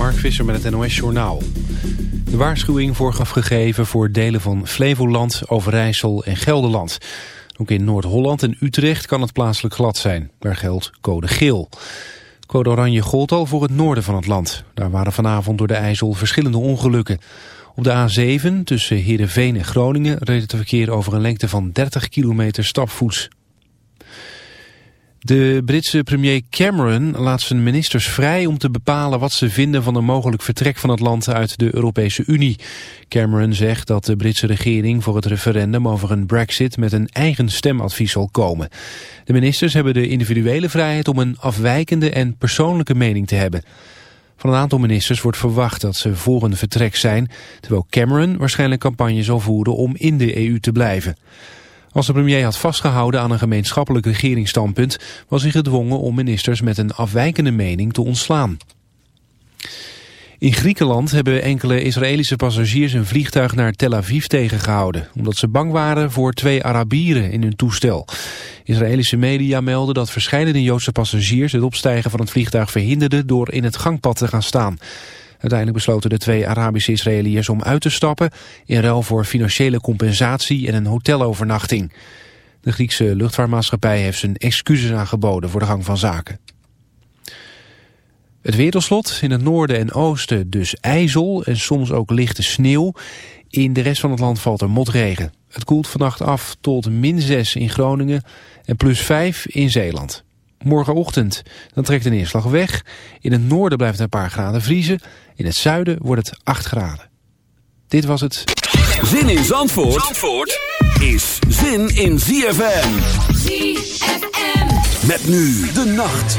Mark Visser met het NOS Journaal. De waarschuwing wordt afgegeven voor delen van Flevoland, Overijssel en Gelderland. Ook in Noord-Holland en Utrecht kan het plaatselijk glad zijn. Daar geldt code geel. Code oranje gold al voor het noorden van het land. Daar waren vanavond door de IJssel verschillende ongelukken. Op de A7 tussen Heerenveen en Groningen reed het verkeer over een lengte van 30 kilometer stapvoets. De Britse premier Cameron laat zijn ministers vrij om te bepalen wat ze vinden van een mogelijk vertrek van het land uit de Europese Unie. Cameron zegt dat de Britse regering voor het referendum over een brexit met een eigen stemadvies zal komen. De ministers hebben de individuele vrijheid om een afwijkende en persoonlijke mening te hebben. Van een aantal ministers wordt verwacht dat ze voor een vertrek zijn, terwijl Cameron waarschijnlijk campagne zal voeren om in de EU te blijven. Als de premier had vastgehouden aan een gemeenschappelijk regeringsstandpunt... was hij gedwongen om ministers met een afwijkende mening te ontslaan. In Griekenland hebben enkele Israëlische passagiers een vliegtuig naar Tel Aviv tegengehouden... omdat ze bang waren voor twee Arabieren in hun toestel. Israëlische media melden dat verschillende Joodse passagiers het opstijgen van het vliegtuig verhinderden... door in het gangpad te gaan staan. Uiteindelijk besloten de twee Arabische Israëliërs om uit te stappen... in ruil voor financiële compensatie en een hotelovernachting. De Griekse luchtvaartmaatschappij heeft zijn excuses aangeboden voor de gang van zaken. Het wereldslot in het noorden en oosten dus ijzel en soms ook lichte sneeuw. In de rest van het land valt er motregen. Het koelt vannacht af tot min 6 in Groningen en plus 5 in Zeeland. Morgenochtend dan trekt de neerslag weg. In het noorden blijft het een paar graden vriezen. In het zuiden wordt het 8 graden. Dit was het. Zin in Zandvoort, Zandvoort is zin in ZFM. ZFM. Met nu de nacht.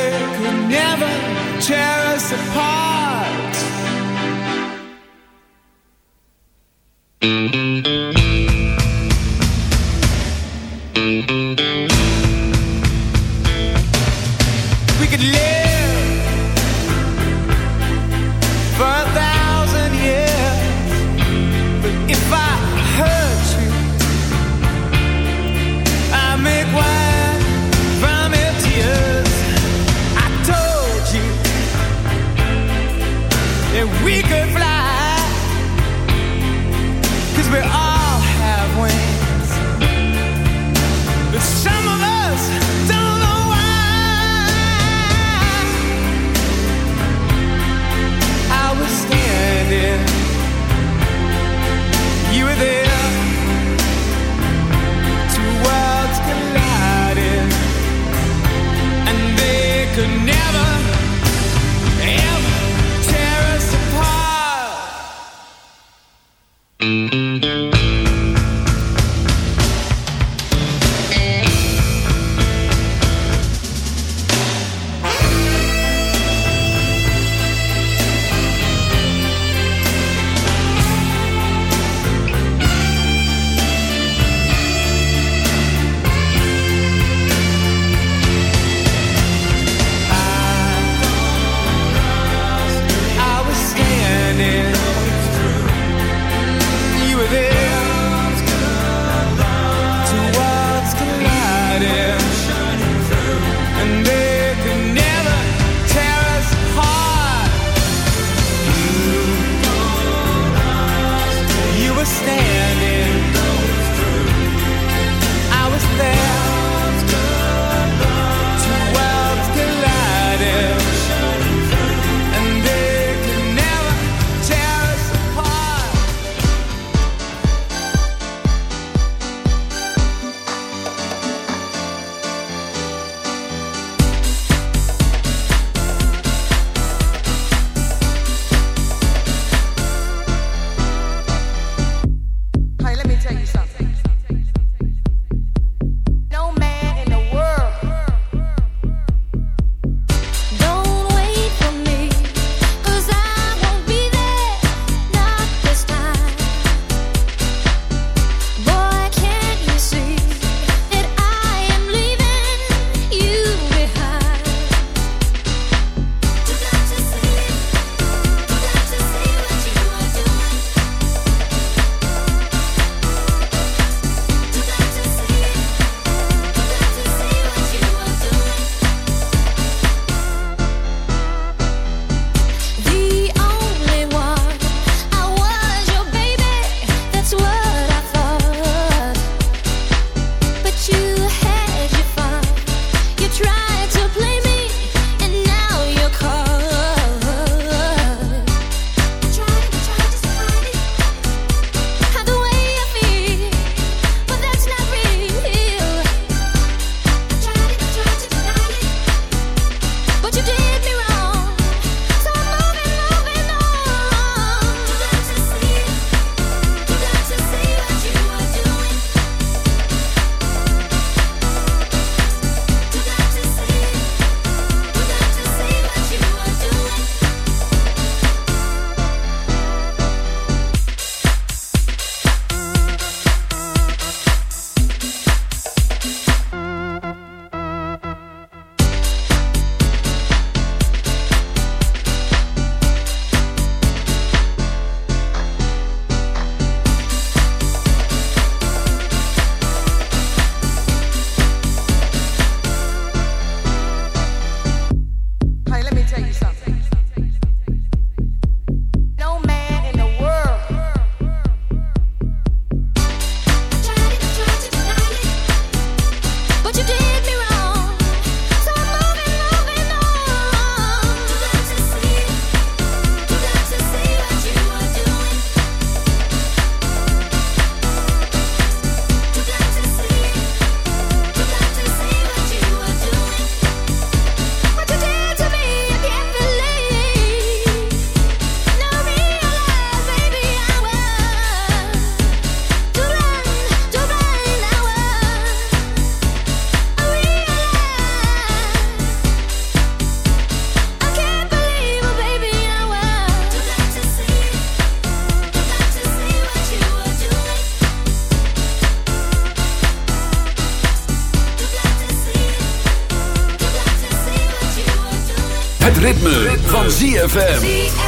ZFM.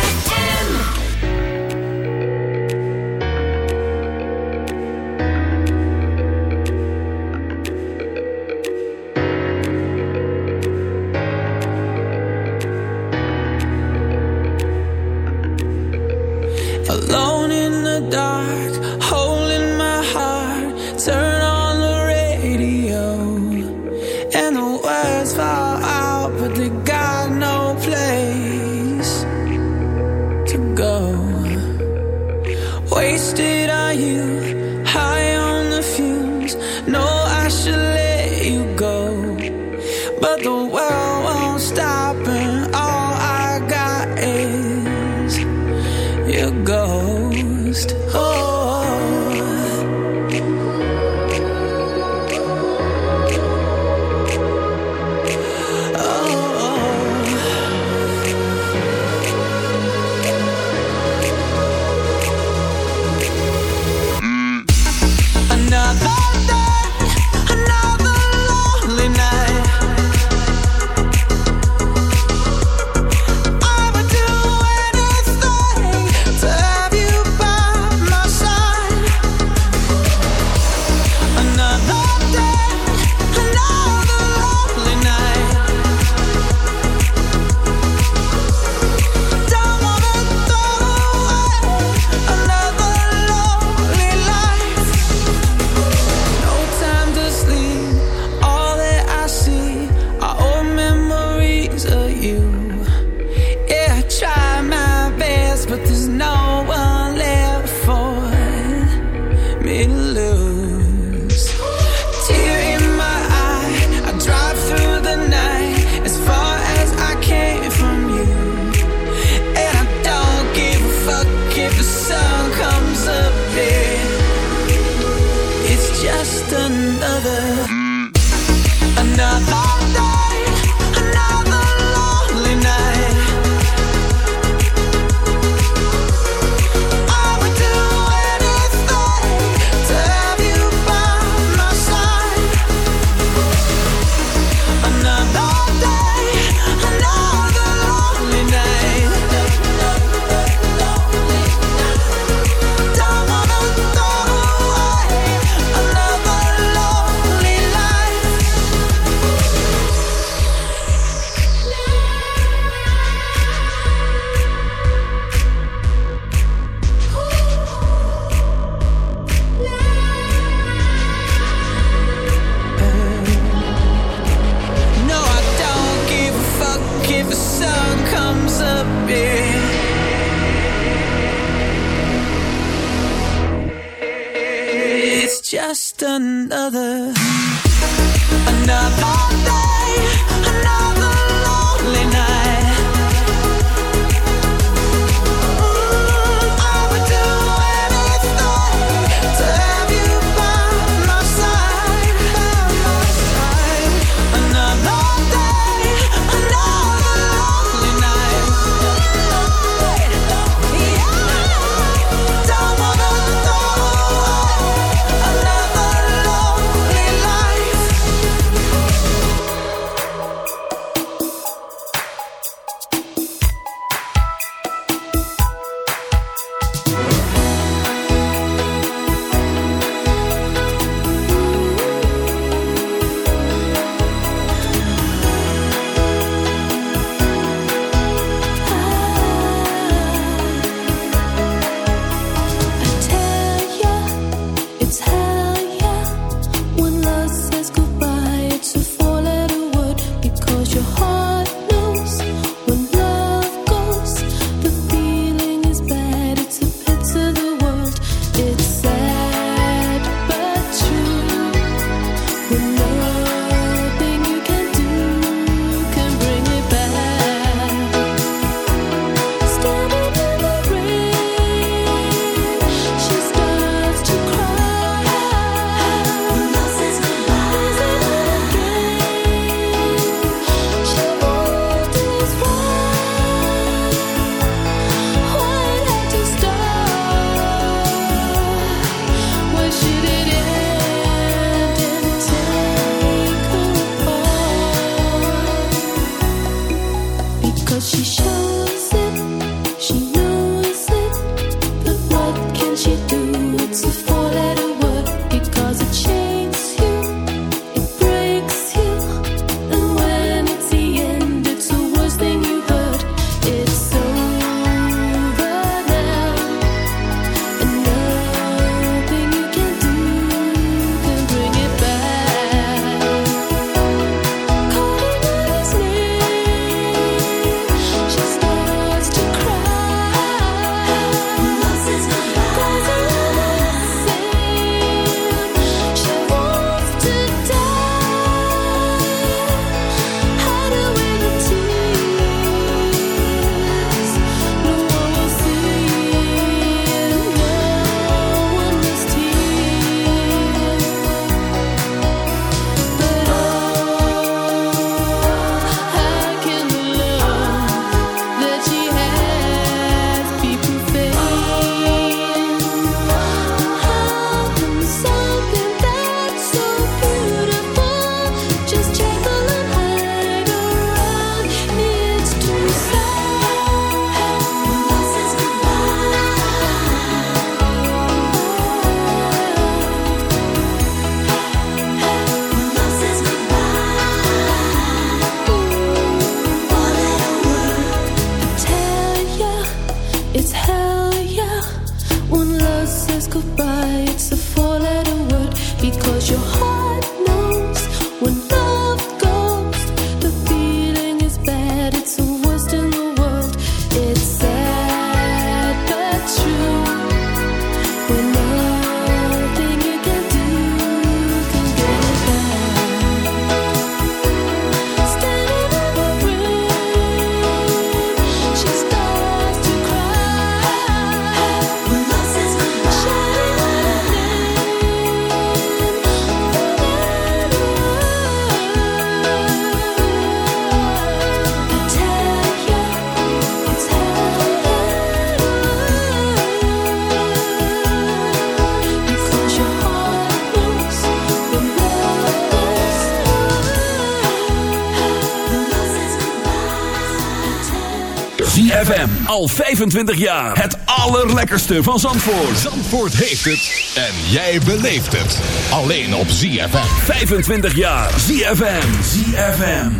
Al 25 jaar. Het allerlekkerste van Zandvoort. Zandvoort heeft het. En jij beleeft het. Alleen op ZFM. 25 jaar. ZFM. ZFM.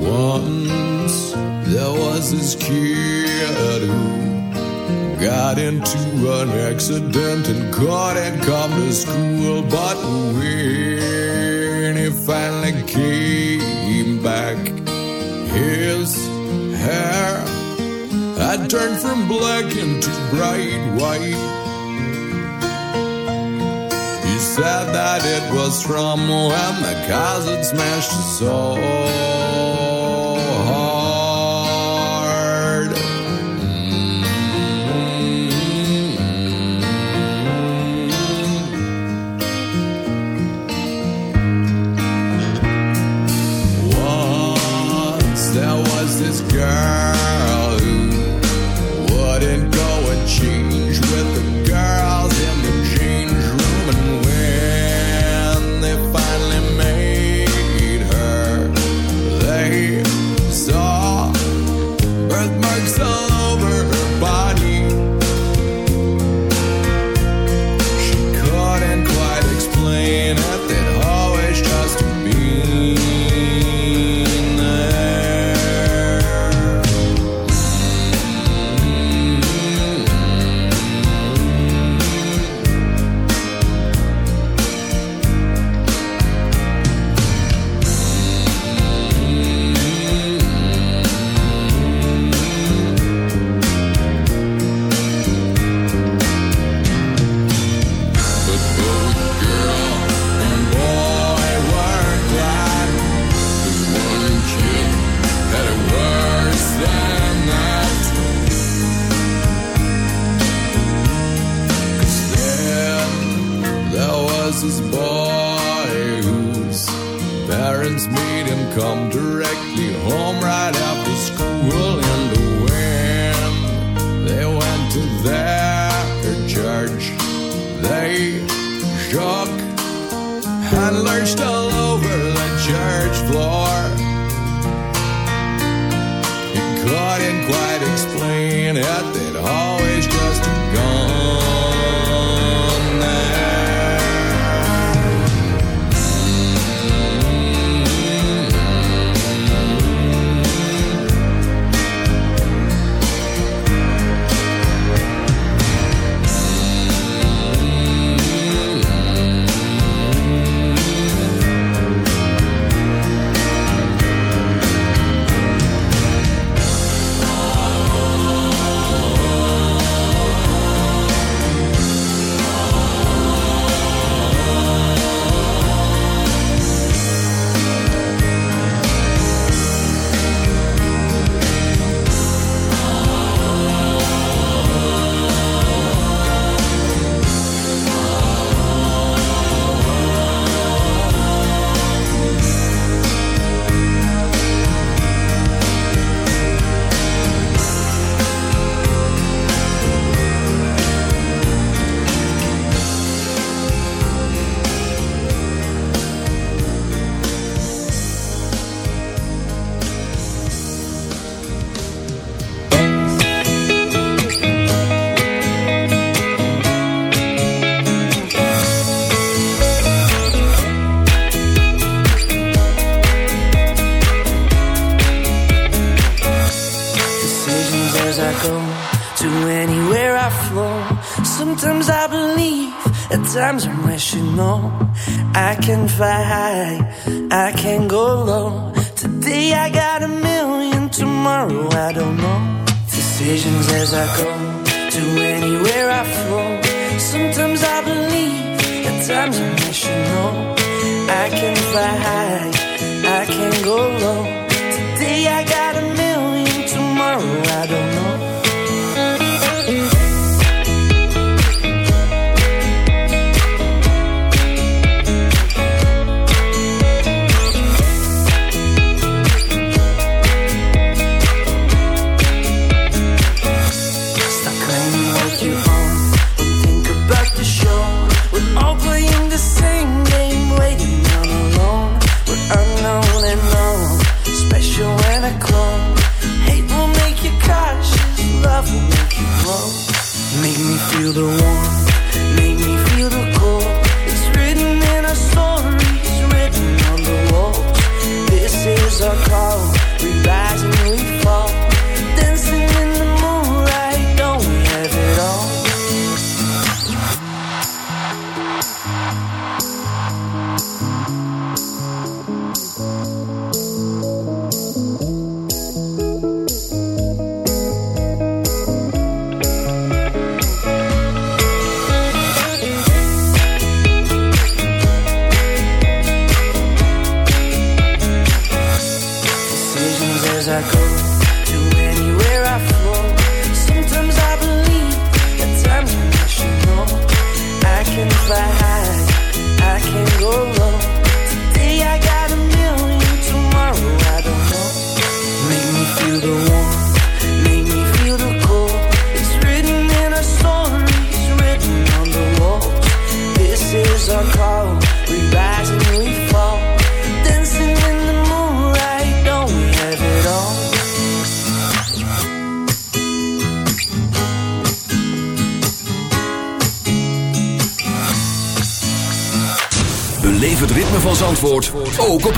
Once there was this kid who got into an accident and come to black into bright white. He said that it was from when the had smashed his soul.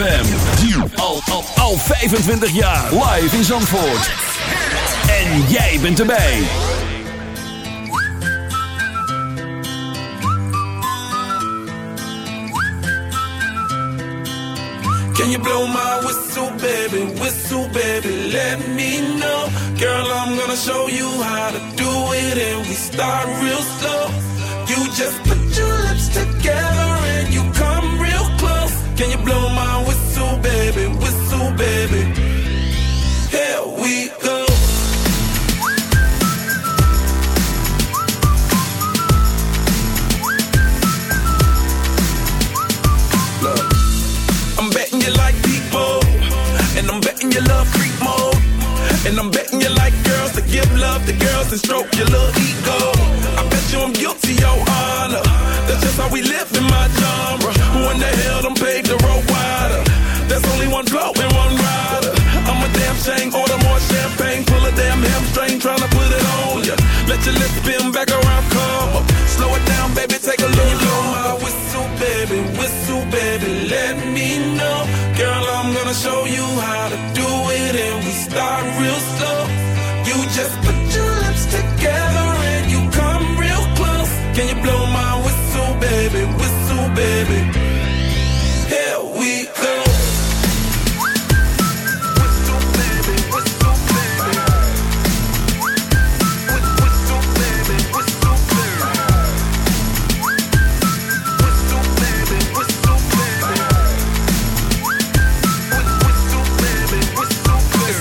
ZFM. Al, al, al 25 jaar. Live in Zandvoort. En jij bent erbij. Can you blow my whistle, baby? Whistle, baby, let me know. Girl, I'm gonna show you how to do it, and we start real slow. You just put your lips together and you come real close. Can you blow my baby? Whistle, baby. Here we go. Look, I'm betting you like and I'm betting you love mode, and I'm betting you like girls give love to girls and stroke your little Can you blow my whistle, baby, whistle, baby? Here we go.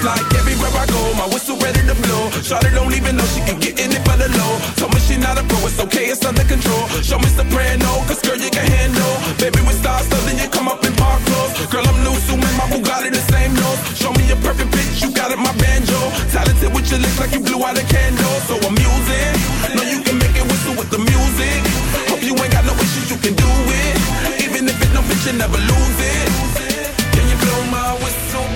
Like everywhere I go, my whistle ready to blow. Don't even know she can get in it for the low. Told me she not a pro, it's okay, it's under control. Show me soprano, cause girl, you can handle. Baby, we start something, you come up in park clothes. Girl, I'm new, so my Bugatti the same nose. Show me a perfect pitch, you got it, my banjo. Talented with your lips like you blew out a candle. So I'm using, know you can make it whistle with the music. Hope you ain't got no issues, you can do it. Even if it don't you never lose it. Can you blow my whistle,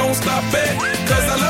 Don't stop it. Cause I love